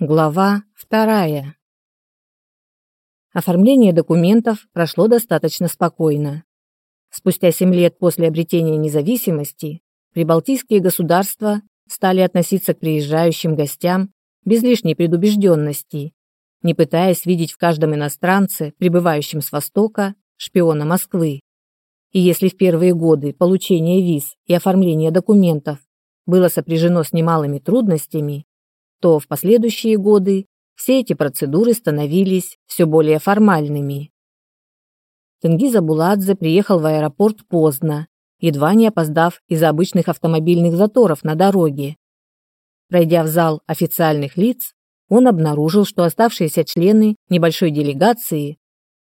Глава вторая. Оформление документов прошло достаточно спокойно. Спустя семь лет после обретения независимости прибалтийские государства стали относиться к приезжающим гостям без лишней предубежденности, не пытаясь видеть в каждом иностранце, прибывающем с Востока, шпиона Москвы. И если в первые годы получение виз и оформление документов было сопряжено с немалыми трудностями, то в последующие годы все эти процедуры становились все более формальными. Тенгиз Абуладзе приехал в аэропорт поздно, едва не опоздав из-за обычных автомобильных заторов на дороге. Пройдя в зал официальных лиц, он обнаружил, что оставшиеся члены небольшой делегации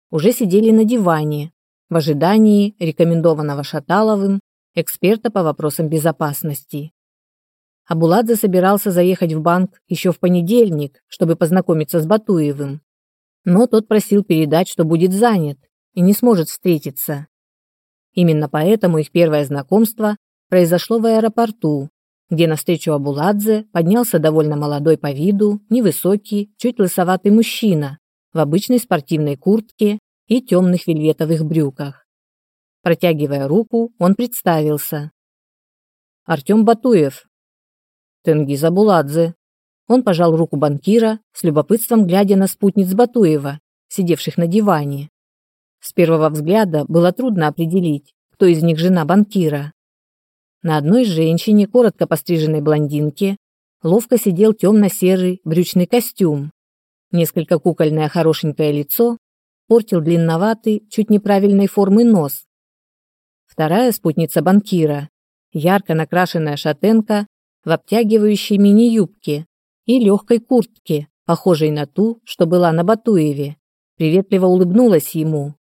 уже сидели на диване в ожидании рекомендованного Шаталовым эксперта по вопросам безопасности. Абуладзе собирался заехать в банк еще в понедельник, чтобы познакомиться с Батуевым. Но тот просил передать, что будет занят и не сможет встретиться. Именно поэтому их первое знакомство произошло в аэропорту, где навстречу Абуладзе поднялся довольно молодой по виду, невысокий, чуть лысоватый мужчина в обычной спортивной куртке и темных вельветовых брюках. Протягивая руку, он представился. Артем Батуев, Тенгиза Буладзе. Он пожал руку банкира, с любопытством глядя на спутниц Батуева, сидевших на диване. С первого взгляда было трудно определить, кто из них жена банкира. На одной женщине, коротко постриженной блондинке, ловко сидел темно-серый брючный костюм. Несколько кукольное хорошенькое лицо портил длинноватый, чуть неправильной формы нос. Вторая спутница банкира, ярко накрашенная шатенка в обтягивающей мини-юбке и легкой куртке, похожей на ту, что была на Батуеве, приветливо улыбнулась ему.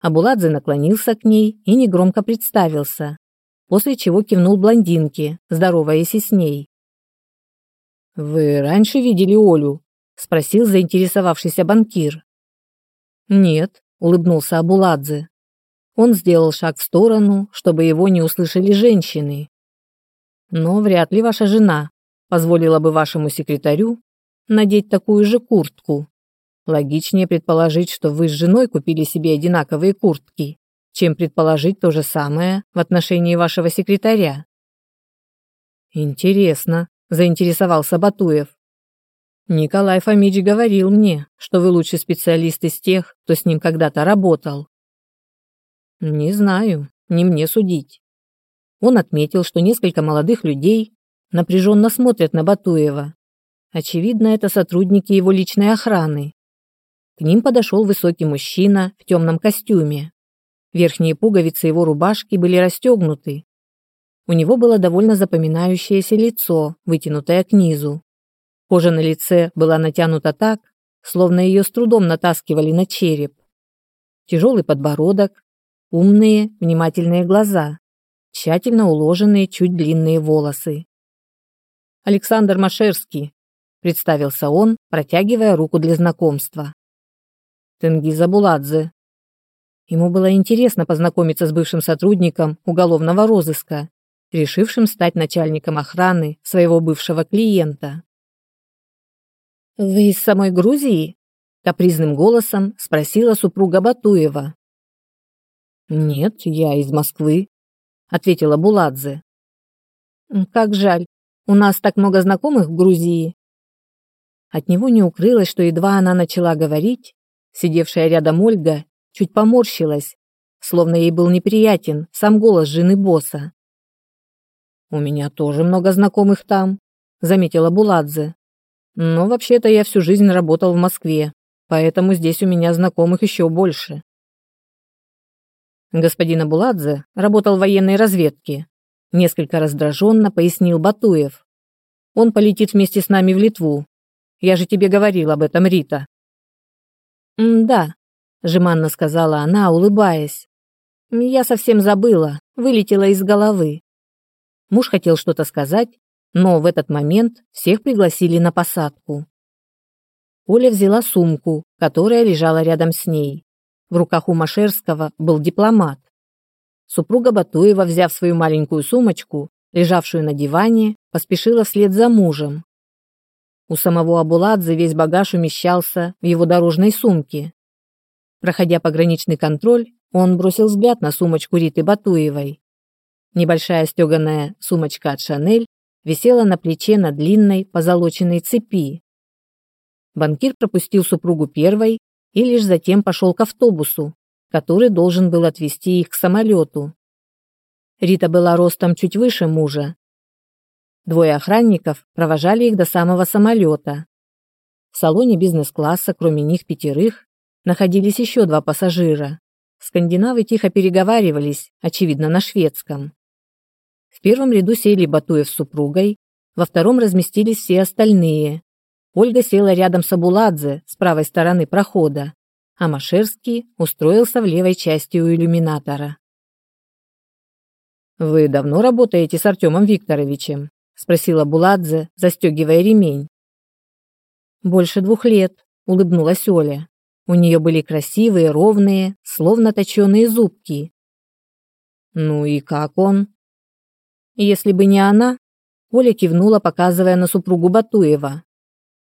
Абуладзе наклонился к ней и негромко представился, после чего кивнул блондинке, здороваясь с ней. «Вы раньше видели Олю?» – спросил заинтересовавшийся банкир. «Нет», – улыбнулся Абуладзе. Он сделал шаг в сторону, чтобы его не услышали женщины, но вряд ли ваша жена позволила бы вашему секретарю надеть такую же куртку. Логичнее предположить, что вы с женой купили себе одинаковые куртки, чем предположить то же самое в отношении вашего секретаря. Интересно, заинтересовался Батуев. Николай Фомич говорил мне, что вы лучший специалист из тех, кто с ним когда-то работал. Не знаю, не мне судить. Он отметил, что несколько молодых людей напряженно смотрят на Батуева. Очевидно, это сотрудники его личной охраны. К ним подошел высокий мужчина в темном костюме. Верхние пуговицы его рубашки были расстегнуты. У него было довольно запоминающееся лицо, вытянутое к низу. Кожа на лице была натянута так, словно ее с трудом натаскивали на череп. Тяжелый подбородок, умные, внимательные глаза тщательно уложенные чуть длинные волосы. Александр Машерский, представился он, протягивая руку для знакомства. Тенгиза Буладзе. Ему было интересно познакомиться с бывшим сотрудником уголовного розыска, решившим стать начальником охраны своего бывшего клиента. «Вы из самой Грузии?» – капризным голосом спросила супруга Батуева. «Нет, я из Москвы», ответила Буладзе. Как жаль. У нас так много знакомых в Грузии. От него не укрылось, что едва она начала говорить, сидевшая рядом Ольга чуть поморщилась, словно ей был неприятен сам голос жены босса. У меня тоже много знакомых там, заметила Буладзе. Но вообще-то я всю жизнь работал в Москве, поэтому здесь у меня знакомых еще больше. Господин Абуладзе работал в военной разведке. Несколько раздраженно пояснил Батуев. Он полетит вместе с нами в Литву. Я же тебе говорил об этом, Рита. «Да», – жеманно сказала она, улыбаясь. «Я совсем забыла, вылетела из головы». Муж хотел что-то сказать, но в этот момент всех пригласили на посадку. Оля взяла сумку, которая лежала рядом с ней. В руках у Машерского был дипломат. Супруга Батуева, взяв свою маленькую сумочку, лежавшую на диване, поспешила вслед за мужем. У самого Абуладзе весь багаж умещался в его дорожной сумке. Проходя пограничный контроль, он бросил взгляд на сумочку Риты Батуевой. Небольшая стеганая сумочка от Шанель висела на плече на длинной позолоченной цепи. Банкир пропустил супругу первой и лишь затем пошел к автобусу, который должен был отвезти их к самолету. Рита была ростом чуть выше мужа. Двое охранников провожали их до самого самолета. В салоне бизнес-класса, кроме них пятерых, находились еще два пассажира. Скандинавы тихо переговаривались, очевидно, на шведском. В первом ряду сели Батуев с супругой, во втором разместились все остальные. Ольга села рядом с Абуладзе с правой стороны прохода, а Машерский устроился в левой части у иллюминатора. «Вы давно работаете с Артемом Викторовичем?» – спросила Буладзе, застегивая ремень. «Больше двух лет», – улыбнулась Оля. У нее были красивые, ровные, словно точеные зубки. «Ну и как он?» Если бы не она, Оля кивнула, показывая на супругу Батуева.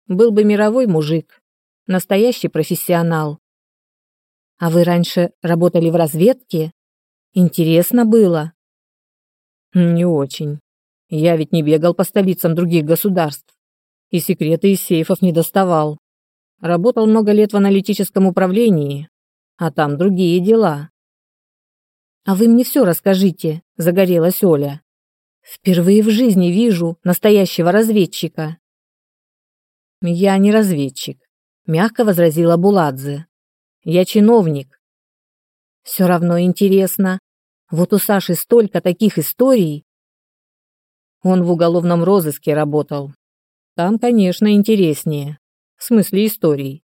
Был бы мировой мужик, настоящий профессионал. А вы раньше работали в разведке? Интересно было? Не очень. Я ведь не бегал по столицам других государств и секреты из сейфов не доставал. Работал много лет в аналитическом управлении, а там другие дела. А вы мне все расскажите, загорелась Оля. Впервые в жизни вижу настоящего разведчика. Я не разведчик, мягко возразила Буладзе. Я чиновник. Все равно интересно. Вот у Саши столько таких историй. Он в уголовном розыске работал. Там, конечно, интереснее. В смысле историй.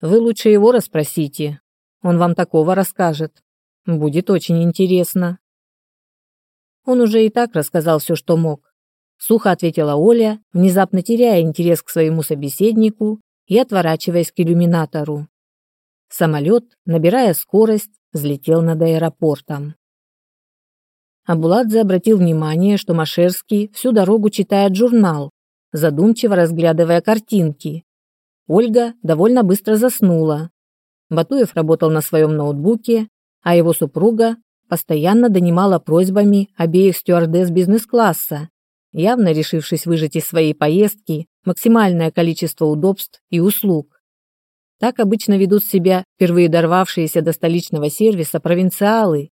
Вы лучше его расспросите. Он вам такого расскажет. Будет очень интересно. Он уже и так рассказал все, что мог. Сухо ответила Оля, внезапно теряя интерес к своему собеседнику и отворачиваясь к иллюминатору. Самолет, набирая скорость, взлетел над аэропортом. Абуладзе обратил внимание, что Машерский всю дорогу читает журнал, задумчиво разглядывая картинки. Ольга довольно быстро заснула. Батуев работал на своем ноутбуке, а его супруга постоянно донимала просьбами обеих стюардесс бизнес-класса, явно решившись выжать из своей поездки максимальное количество удобств и услуг. Так обычно ведут себя впервые дорвавшиеся до столичного сервиса провинциалы,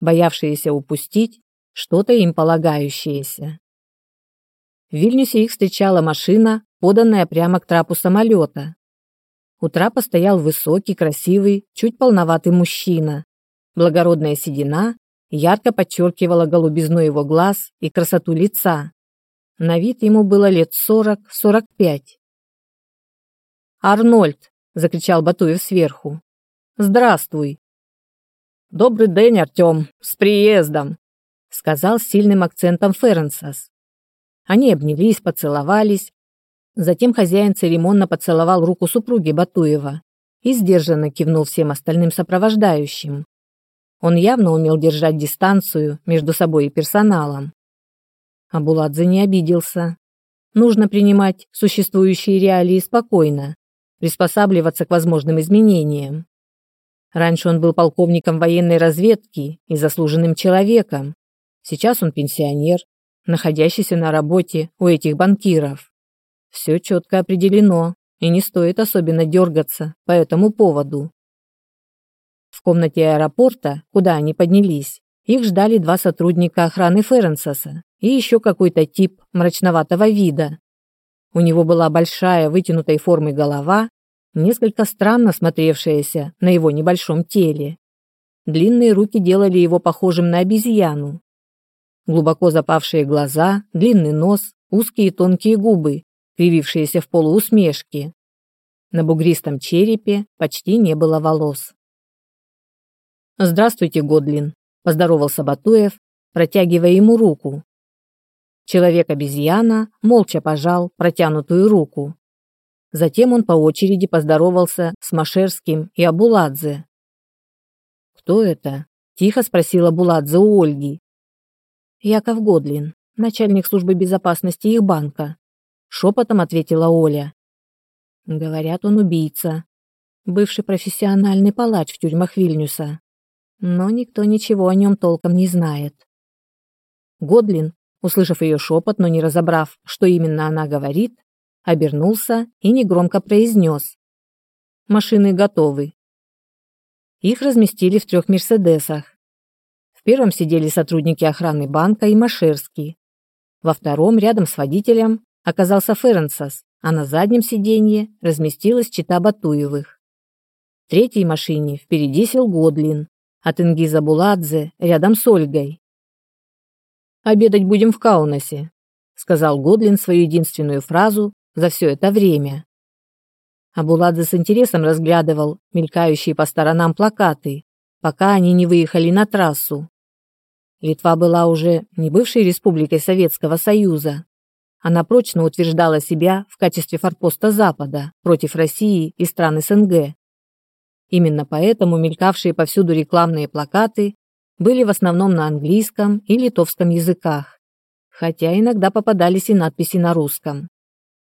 боявшиеся упустить что-то им полагающееся. В Вильнюсе их встречала машина, поданная прямо к трапу самолета. У трапа стоял высокий, красивый, чуть полноватый мужчина, Благородная седина ярко подчеркивала голубизну его глаз и красоту лица. На вид ему было лет сорок-сорок пять. «Арнольд!» – закричал Батуев сверху. «Здравствуй!» «Добрый день, Артем! С приездом!» – сказал с сильным акцентом Ференсас. Они обнялись, поцеловались. Затем хозяин церемонно поцеловал руку супруги Батуева и сдержанно кивнул всем остальным сопровождающим. Он явно умел держать дистанцию между собой и персоналом. Абуладзе не обиделся. Нужно принимать существующие реалии спокойно, приспосабливаться к возможным изменениям. Раньше он был полковником военной разведки и заслуженным человеком. Сейчас он пенсионер, находящийся на работе у этих банкиров. Все четко определено, и не стоит особенно дергаться по этому поводу. В комнате аэропорта, куда они поднялись, их ждали два сотрудника охраны Ференсоса и еще какой-то тип мрачноватого вида. У него была большая вытянутой формы голова, несколько странно смотревшаяся на его небольшом теле. Длинные руки делали его похожим на обезьяну. Глубоко запавшие глаза, длинный нос, узкие тонкие губы, кривившиеся в полуусмешке. На бугристом черепе почти не было волос. «Здравствуйте, Годлин», – поздоровался Батуев, протягивая ему руку. Человек-обезьяна молча пожал протянутую руку. Затем он по очереди поздоровался с Машерским и Абуладзе. «Кто это?» – тихо спросила Буладзе у Ольги. «Яков Годлин, начальник службы безопасности их банка. шепотом ответила Оля. Говорят, он убийца. Бывший профессиональный палач в тюрьмах Вильнюса. Но никто ничего о нем толком не знает. Годлин, услышав ее шепот, но не разобрав, что именно она говорит, обернулся и негромко произнес. «Машины готовы». Их разместили в трех «Мерседесах». В первом сидели сотрудники охраны банка и Машерский. Во втором, рядом с водителем, оказался Ференсас, а на заднем сиденье разместилась чита Батуевых. В третьей машине впереди сел Годлин, а Тенгиза Буладзе рядом с Ольгой. «Обедать будем в Каунасе», — сказал Годлин свою единственную фразу за все это время. Абуладзе с интересом разглядывал мелькающие по сторонам плакаты, пока они не выехали на трассу. Литва была уже не бывшей республикой Советского Союза. Она прочно утверждала себя в качестве форпоста Запада против России и стран СНГ. Именно поэтому мелькавшие повсюду рекламные плакаты были в основном на английском и литовском языках, хотя иногда попадались и надписи на русском.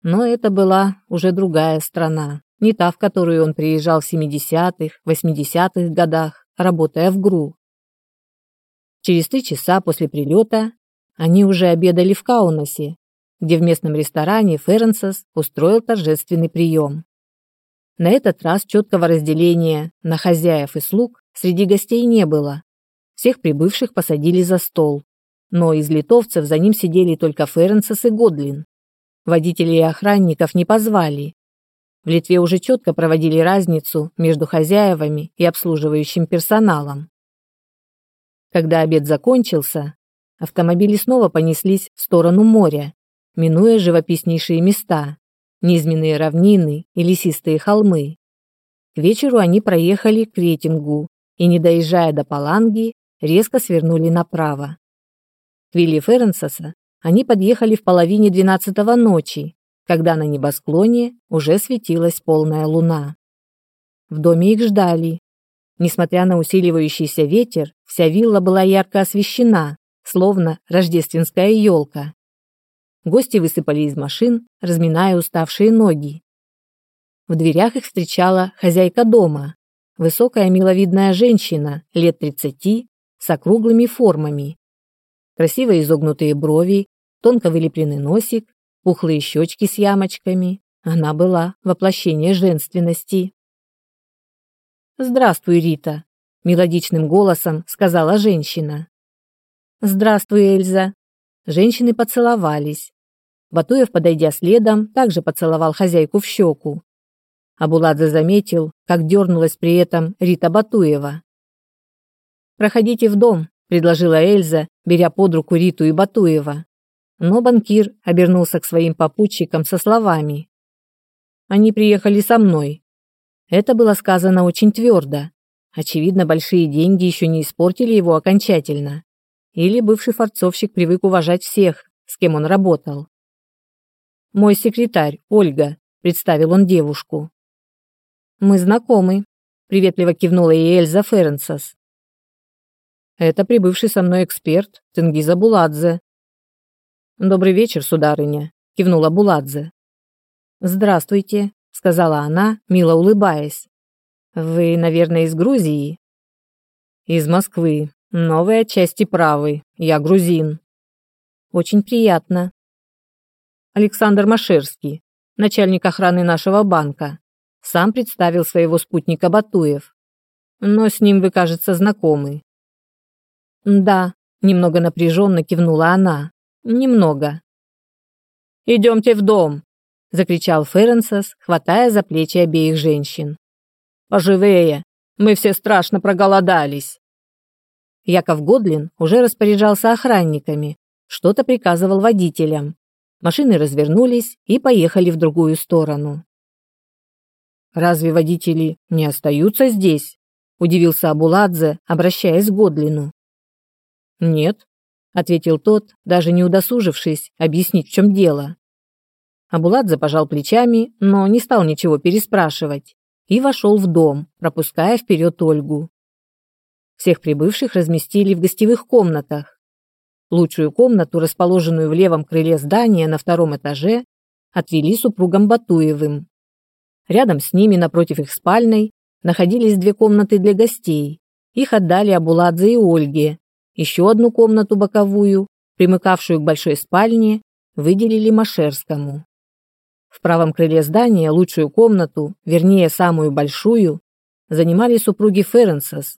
Но это была уже другая страна, не та, в которую он приезжал в 70-х, 80-х годах, работая в ГРУ. Через три часа после прилета они уже обедали в Каунасе, где в местном ресторане Ференсес устроил торжественный прием. На этот раз четкого разделения на хозяев и слуг среди гостей не было. Всех прибывших посадили за стол. Но из литовцев за ним сидели только Ференсес и Годлин. Водителей и охранников не позвали. В Литве уже четко проводили разницу между хозяевами и обслуживающим персоналом. Когда обед закончился, автомобили снова понеслись в сторону моря, минуя живописнейшие места, низменные равнины и лесистые холмы. К вечеру они проехали к Ретингу и, не доезжая до Паланги, резко свернули направо. К вилле Ференсоса они подъехали в половине двенадцатого ночи, когда на небосклоне уже светилась полная луна. В доме их ждали, Несмотря на усиливающийся ветер, вся вилла была ярко освещена, словно рождественская елка. Гости высыпали из машин, разминая уставшие ноги. В дверях их встречала хозяйка дома, высокая миловидная женщина лет тридцати с округлыми формами. Красиво изогнутые брови, тонко вылепленный носик, пухлые щечки с ямочками. Она была воплощение женственности. «Здравствуй, Рита», — мелодичным голосом сказала женщина. «Здравствуй, Эльза». Женщины поцеловались. Батуев, подойдя следом, также поцеловал хозяйку в щеку. Абуладзе заметил, как дернулась при этом Рита Батуева. «Проходите в дом», — предложила Эльза, беря под руку Риту и Батуева. Но банкир обернулся к своим попутчикам со словами. «Они приехали со мной. Это было сказано очень твердо. Очевидно, большие деньги еще не испортили его окончательно. Или бывший форцовщик привык уважать всех, с кем он работал. «Мой секретарь, Ольга», — представил он девушку. «Мы знакомы», — приветливо кивнула ей Эльза Ференсас. «Это прибывший со мной эксперт Тенгиза Буладзе». «Добрый вечер, сударыня», — кивнула Буладзе. «Здравствуйте», сказала она, мило улыбаясь. Вы, наверное, из Грузии? Из Москвы. Новые части правы. Я грузин. Очень приятно. Александр Машерский, начальник охраны нашего банка, сам представил своего спутника Батуев. Но с ним вы, кажется, знакомы. Да, немного напряженно кивнула она. Немного. Идемте в дом, закричал Ференсас, хватая за плечи обеих женщин. Поживее, мы все страшно проголодались. Яков Годлин уже распоряжался охранниками, что-то приказывал водителям. Машины развернулись и поехали в другую сторону. Разве водители не остаются здесь? удивился Абуладзе, обращаясь к Годлину. Нет, ответил тот, даже не удосужившись объяснить, в чем дело. Абуладзе пожал плечами, но не стал ничего переспрашивать и вошел в дом, пропуская вперед Ольгу. Всех прибывших разместили в гостевых комнатах. Лучшую комнату, расположенную в левом крыле здания на втором этаже, отвели супругам Батуевым. Рядом с ними, напротив их спальной, находились две комнаты для гостей. Их отдали Абуладзе и Ольге. Еще одну комнату боковую, примыкавшую к большой спальне, выделили Машерскому. В правом крыле здания лучшую комнату, вернее, самую большую, занимали супруги Ференсес.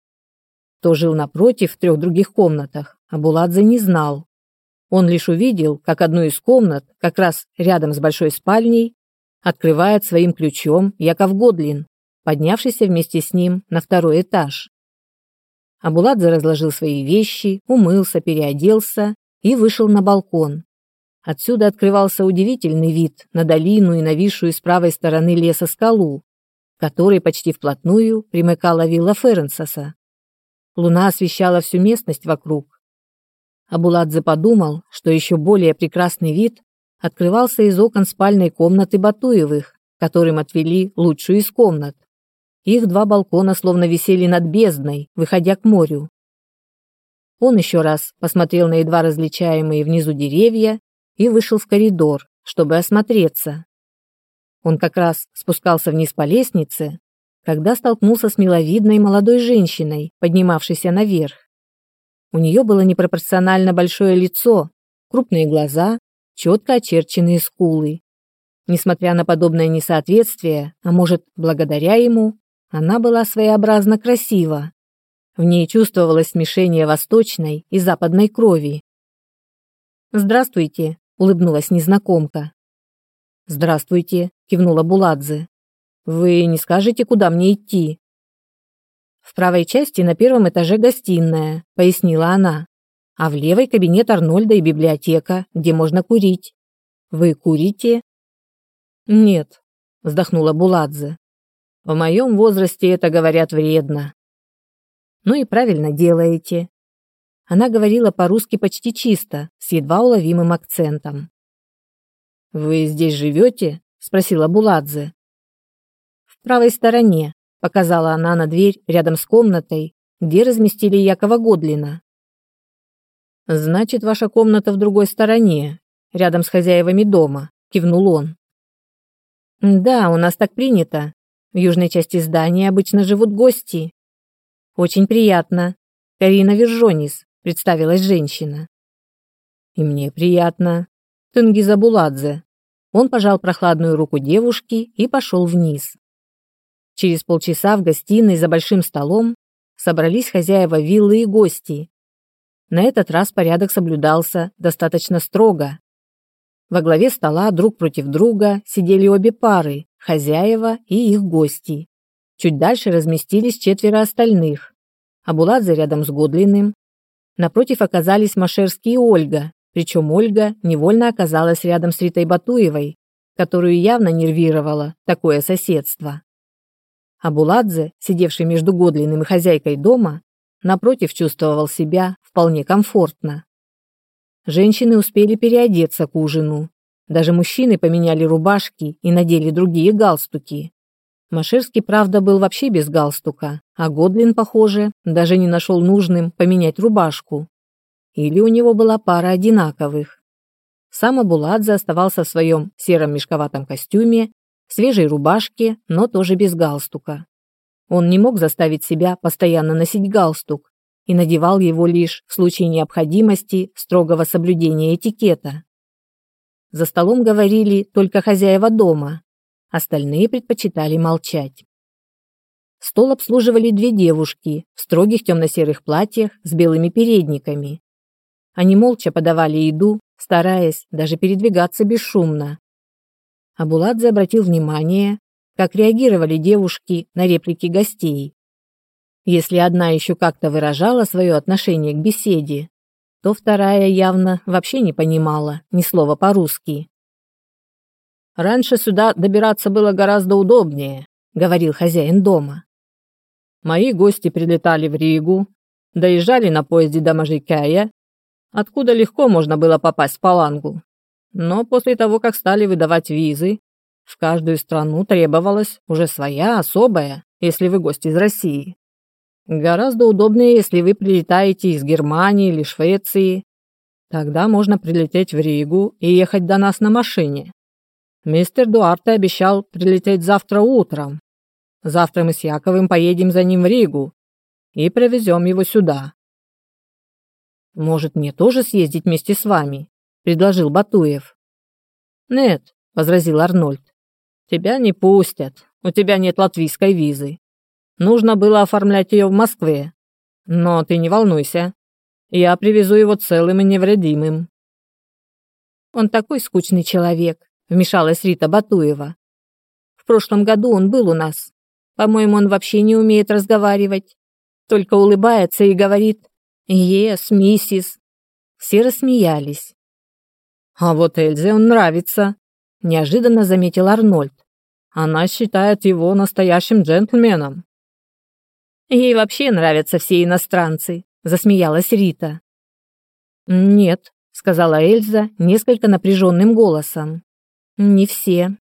Кто жил напротив в трех других комнатах, Абуладзе не знал. Он лишь увидел, как одну из комнат, как раз рядом с большой спальней, открывает своим ключом Яков Годлин, поднявшийся вместе с ним на второй этаж. Абуладзе разложил свои вещи, умылся, переоделся и вышел на балкон. Отсюда открывался удивительный вид на долину и нависшую с правой стороны леса скалу, которой почти вплотную примыкала вилла Ференсоса. Луна освещала всю местность вокруг. Абуладзе подумал, что еще более прекрасный вид открывался из окон спальной комнаты Батуевых, которым отвели лучшую из комнат. Их два балкона словно висели над бездной, выходя к морю. Он еще раз посмотрел на едва различаемые внизу деревья и вышел в коридор, чтобы осмотреться. Он как раз спускался вниз по лестнице, когда столкнулся с миловидной молодой женщиной, поднимавшейся наверх. У нее было непропорционально большое лицо, крупные глаза, четко очерченные скулы. Несмотря на подобное несоответствие, а может, благодаря ему, она была своеобразно красива. В ней чувствовалось смешение восточной и западной крови. «Здравствуйте», — улыбнулась незнакомка. «Здравствуйте», — кивнула Буладзе. «Вы не скажете, куда мне идти?» «В правой части на первом этаже гостиная», — пояснила она. «А в левой кабинет Арнольда и библиотека, где можно курить. Вы курите?» «Нет», — вздохнула Буладзе. «В моем возрасте это, говорят, вредно». «Ну и правильно делаете». Она говорила по-русски почти чисто, с едва уловимым акцентом. «Вы здесь живете?» – спросила Буладзе. «В правой стороне», – показала она на дверь рядом с комнатой, где разместили Якова Годлина. «Значит, ваша комната в другой стороне, рядом с хозяевами дома», – кивнул он. «Да, у нас так принято. В южной части здания обычно живут гости». «Очень приятно. Карина Вержонис», – представилась женщина. «И мне приятно. Тенгиза Буладзе», он пожал прохладную руку девушки и пошел вниз. Через полчаса в гостиной за большим столом собрались хозяева виллы и гости. На этот раз порядок соблюдался достаточно строго. Во главе стола друг против друга сидели обе пары, хозяева и их гости. Чуть дальше разместились четверо остальных. Абуладзе рядом с Годлиным. Напротив оказались Машерский и Ольга, причем Ольга невольно оказалась рядом с Ритой Батуевой, которую явно нервировало такое соседство. А Буладзе, сидевший между Годлиным и хозяйкой дома, напротив чувствовал себя вполне комфортно. Женщины успели переодеться к ужину. Даже мужчины поменяли рубашки и надели другие галстуки. Машерский, правда, был вообще без галстука, а Годлин, похоже, даже не нашел нужным поменять рубашку. Или у него была пара одинаковых. Сам Абуладзе оставался в своем сером мешковатом костюме, свежей рубашке, но тоже без галстука. Он не мог заставить себя постоянно носить галстук и надевал его лишь в случае необходимости строгого соблюдения этикета. За столом говорили только хозяева дома, остальные предпочитали молчать. Стол обслуживали две девушки в строгих темно-серых платьях с белыми передниками. Они молча подавали еду, стараясь даже передвигаться бесшумно. Абуладзе обратил внимание, как реагировали девушки на реплики гостей. Если одна еще как-то выражала свое отношение к беседе, то вторая явно вообще не понимала ни слова по-русски. «Раньше сюда добираться было гораздо удобнее», — говорил хозяин дома. «Мои гости прилетали в Ригу, доезжали на поезде до Мажикая откуда легко можно было попасть в Палангу. Но после того, как стали выдавать визы, в каждую страну требовалась уже своя, особая, если вы гость из России. Гораздо удобнее, если вы прилетаете из Германии или Швеции. Тогда можно прилететь в Ригу и ехать до нас на машине. Мистер Дуарте обещал прилететь завтра утром. Завтра мы с Яковым поедем за ним в Ригу и привезем его сюда. Может, мне тоже съездить вместе с вами? предложил Батуев. Нет, возразил Арнольд. Тебя не пустят. У тебя нет латвийской визы. Нужно было оформлять ее в Москве. Но ты не волнуйся. Я привезу его целым и невредимым. Он такой скучный человек, вмешалась Рита Батуева. В прошлом году он был у нас. По-моему, он вообще не умеет разговаривать. Только улыбается и говорит «Ес, миссис». Все рассмеялись. «А вот Эльзе он нравится», – неожиданно заметил Арнольд. «Она считает его настоящим джентльменом». «Ей вообще нравятся все иностранцы», – засмеялась Рита. «Нет», – сказала Эльза несколько напряженным голосом. «Не все.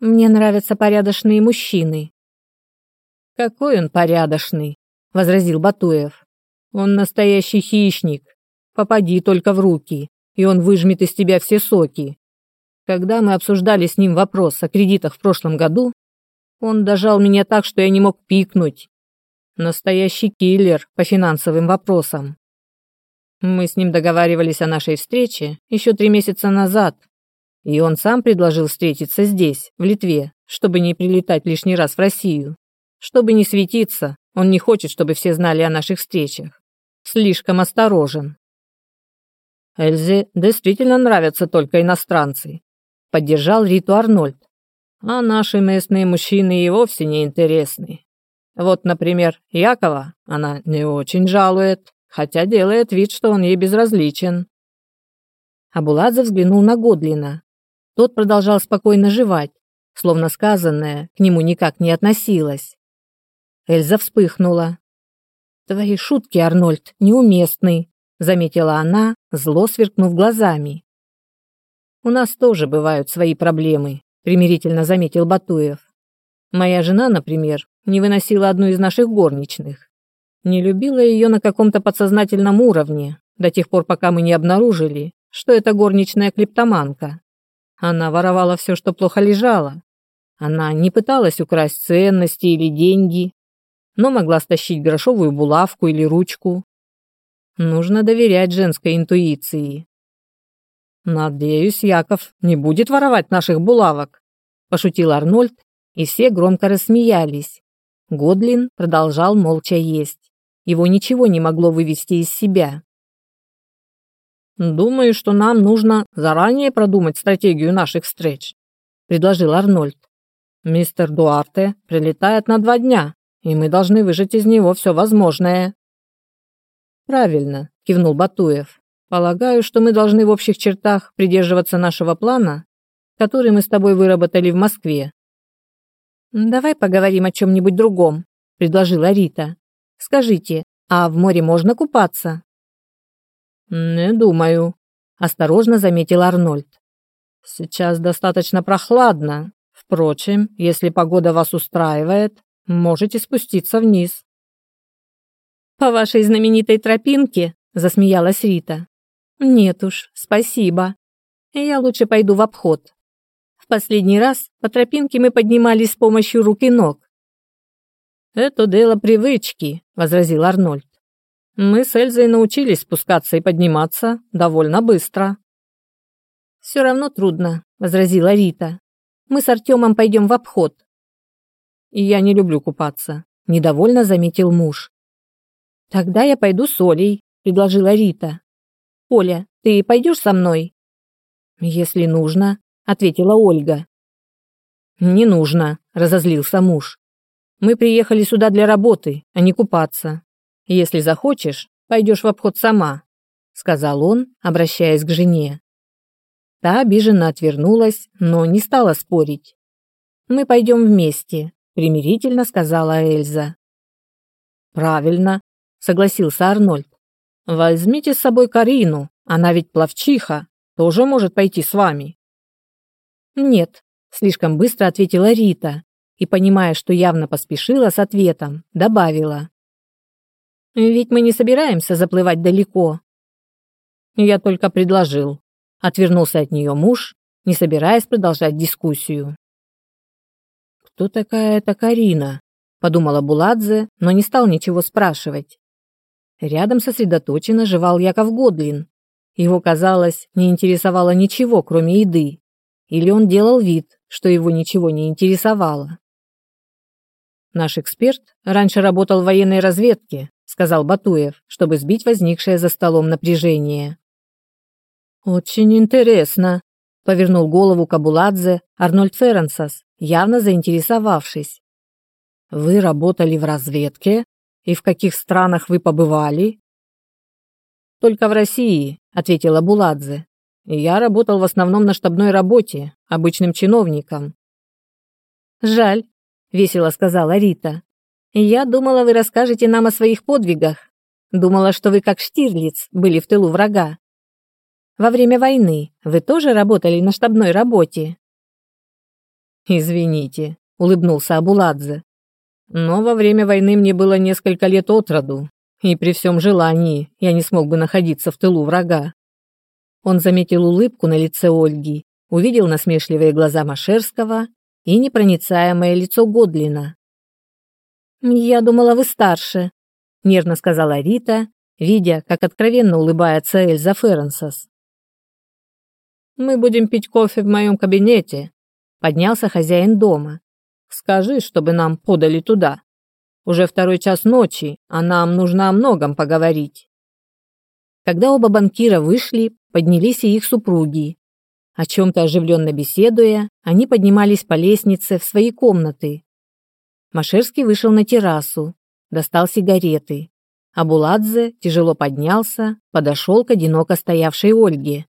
Мне нравятся порядочные мужчины». «Какой он порядочный», – возразил Батуев. Он настоящий хищник. Попади только в руки, и он выжмет из тебя все соки. Когда мы обсуждали с ним вопрос о кредитах в прошлом году, он дожал меня так, что я не мог пикнуть. Настоящий киллер по финансовым вопросам. Мы с ним договаривались о нашей встрече еще три месяца назад, и он сам предложил встретиться здесь, в Литве, чтобы не прилетать лишний раз в Россию. Чтобы не светиться, он не хочет, чтобы все знали о наших встречах слишком осторожен. Эльзе действительно нравятся только иностранцы, поддержал Риту Арнольд. А наши местные мужчины и вовсе не интересны. Вот, например, Якова она не очень жалует, хотя делает вид, что он ей безразличен. Абуладзе взглянул на Годлина. Тот продолжал спокойно жевать, словно сказанное к нему никак не относилось. Эльза вспыхнула. «Твои шутки, Арнольд, неуместны», — заметила она, зло сверкнув глазами. «У нас тоже бывают свои проблемы», — примирительно заметил Батуев. «Моя жена, например, не выносила одну из наших горничных. Не любила ее на каком-то подсознательном уровне, до тех пор, пока мы не обнаружили, что это горничная клептоманка. Она воровала все, что плохо лежало. Она не пыталась украсть ценности или деньги, но могла стащить грошовую булавку или ручку. Нужно доверять женской интуиции. «Надеюсь, Яков не будет воровать наших булавок», – пошутил Арнольд, и все громко рассмеялись. Годлин продолжал молча есть. Его ничего не могло вывести из себя. «Думаю, что нам нужно заранее продумать стратегию наших встреч», – предложил Арнольд. «Мистер Дуарте прилетает на два дня, и мы должны выжать из него все возможное». «Правильно», – кивнул Батуев. «Полагаю, что мы должны в общих чертах придерживаться нашего плана, который мы с тобой выработали в Москве». «Давай поговорим о чем-нибудь другом», – предложила Рита. «Скажите, а в море можно купаться?» «Не думаю», – осторожно заметил Арнольд. «Сейчас достаточно прохладно. Впрочем, если погода вас устраивает, Можете спуститься вниз. По вашей знаменитой тропинке, засмеялась Рита. Нет уж, спасибо. Я лучше пойду в обход. Последний раз по тропинке мы поднимались с помощью рук и ног. Это дело привычки, возразил Арнольд. Мы с Эльзой научились спускаться и подниматься довольно быстро. Все равно трудно, возразила Рита. Мы с Артемом пойдем в обход и я не люблю купаться», – недовольно заметил муж. «Тогда я пойду с Олей», – предложила Рита. «Оля, ты пойдешь со мной?» «Если нужно», – ответила Ольга. «Не нужно», – разозлился муж. «Мы приехали сюда для работы, а не купаться. Если захочешь, пойдешь в обход сама», – сказал он, обращаясь к жене. Та обиженно отвернулась, но не стала спорить. «Мы пойдем вместе», примирительно сказала Эльза. Правильно, согласился Арнольд. Возьмите с собой Карину, она ведь пловчиха, тоже может пойти с вами. Нет, слишком быстро ответила Рита и, понимая, что явно поспешила с ответом, добавила. Ведь мы не собираемся заплывать далеко. Я только предложил. Отвернулся от нее муж не собираясь продолжать дискуссию. «Кто такая эта Карина?» – подумала Буладзе, но не стал ничего спрашивать. Рядом сосредоточенно жевал Яков Годлин. Его, казалось, не интересовало ничего, кроме еды. Или он делал вид, что его ничего не интересовало. Наш эксперт раньше работал в военной разведке, сказал Батуев, чтобы сбить возникшее за столом напряжение. Очень интересно, повернул голову Кабуладзе Арнольд Ференсас, явно заинтересовавшись. Вы работали в разведке? И в каких странах вы побывали? Только в России, ответила Буладзе. Я работал в основном на штабной работе, обычным чиновником. Жаль, весело сказала Рита. Я думала, вы расскажете нам о своих подвигах. Думала, что вы как Штирлиц были в тылу врага. Во время войны вы тоже работали на штабной работе? Извините, улыбнулся Абуладзе. Но во время войны мне было несколько лет от роду, и при всем желании я не смог бы находиться в тылу врага. Он заметил улыбку на лице Ольги, увидел насмешливые глаза Машерского и непроницаемое лицо Годлина. «Я думала, вы старше», — нервно сказала Рита, видя, как откровенно улыбается Эльза Ференсос. «Мы будем пить кофе в моем кабинете», — поднялся хозяин дома. «Скажи, чтобы нам подали туда. Уже второй час ночи, а нам нужно о многом поговорить». Когда оба банкира вышли, поднялись и их супруги. О чем-то оживленно беседуя, они поднимались по лестнице в свои комнаты. Машерский вышел на террасу, достал сигареты. А Буладзе тяжело поднялся, подошел к одиноко стоявшей Ольге.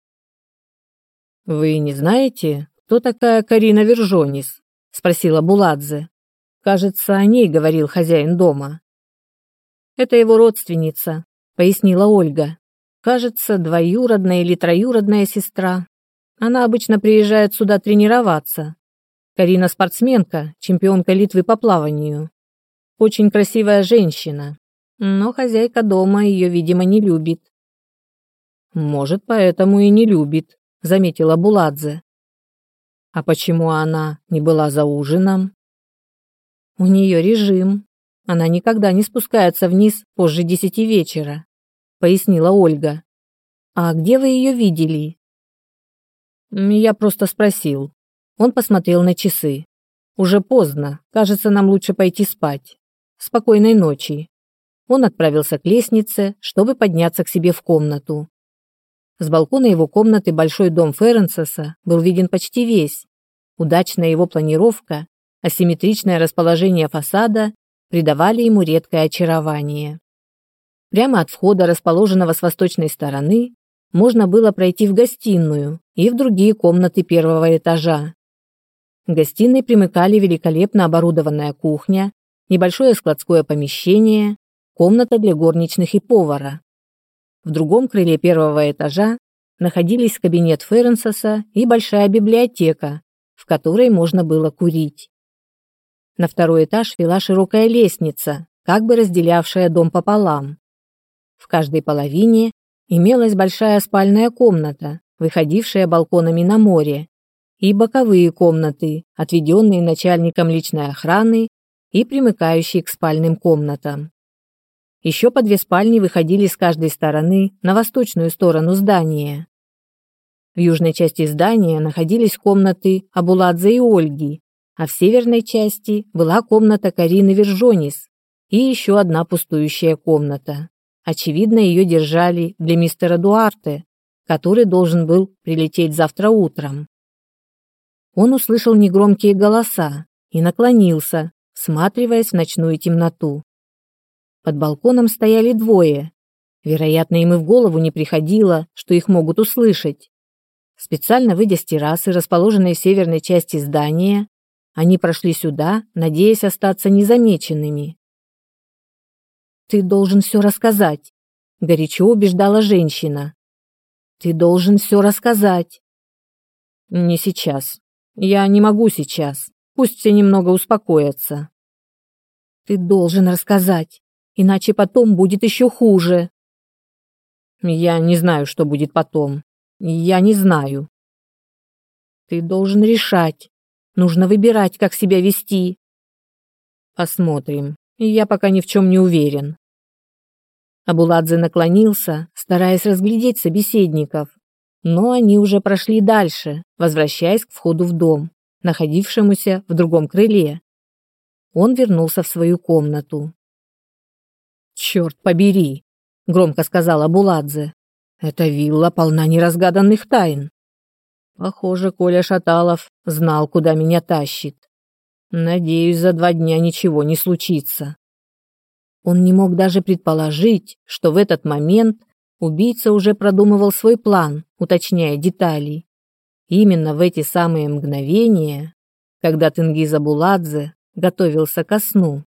«Вы не знаете, кто такая Карина Вержонис?» – спросила Буладзе. «Кажется, о ней говорил хозяин дома». «Это его родственница», – пояснила Ольга. «Кажется, двоюродная или троюродная сестра. Она обычно приезжает сюда тренироваться. Карина спортсменка, чемпионка Литвы по плаванию. Очень красивая женщина, но хозяйка дома ее, видимо, не любит. Может, поэтому и не любит, заметила Буладзе. А почему она не была за ужином? У нее режим. Она никогда не спускается вниз позже десяти вечера, пояснила Ольга. А где вы ее видели? Я просто спросил. Он посмотрел на часы. Уже поздно. Кажется, нам лучше пойти спать. Спокойной ночи. Он отправился к лестнице, чтобы подняться к себе в комнату. С балкона его комнаты большой дом Ференсеса был виден почти весь. Удачная его планировка, асимметричное расположение фасада придавали ему редкое очарование. Прямо от входа, расположенного с восточной стороны, можно было пройти в гостиную и в другие комнаты первого этажа. К гостиной примыкали великолепно оборудованная кухня, небольшое складское помещение, комната для горничных и повара. В другом крыле первого этажа находились кабинет Ференсоса и большая библиотека, в которой можно было курить. На второй этаж вела широкая лестница, как бы разделявшая дом пополам. В каждой половине имелась большая спальная комната, выходившая балконами на море, и боковые комнаты, отведенные начальником личной охраны и примыкающие к спальным комнатам. Еще по две спальни выходили с каждой стороны на восточную сторону здания. В южной части здания находились комнаты Абуладзе и Ольги, а в северной части была комната Карины Вержонис и еще одна пустующая комната. Очевидно, ее держали для мистера Дуарте, который должен был прилететь завтра утром. Он услышал негромкие голоса и наклонился, всматриваясь в ночную темноту. Под балконом стояли двое. Вероятно, им и в голову не приходило, что их могут услышать. Специально выйдя с террасы, расположенной в северной части здания, они прошли сюда, надеясь остаться незамеченными. «Ты должен все рассказать», — горячо убеждала женщина. «Ты должен все рассказать». «Не сейчас. Я не могу сейчас. Пусть все немного успокоятся». «Ты должен рассказать, иначе потом будет еще хуже». «Я не знаю, что будет потом. Я не знаю». Ты должен решать. Нужно выбирать, как себя вести. Посмотрим. Я пока ни в чем не уверен. Абуладзе наклонился, стараясь разглядеть собеседников, но они уже прошли дальше, возвращаясь к входу в дом, находившемуся в другом крыле. Он вернулся в свою комнату. «Черт побери!» — громко сказала Буладзе. «Эта вилла полна неразгаданных тайн. Похоже, Коля Шаталов знал, куда меня тащит. Надеюсь, за два дня ничего не случится». Он не мог даже предположить, что в этот момент убийца уже продумывал свой план, уточняя детали. Именно в эти самые мгновения, когда Тенгиза Буладзе готовился ко сну.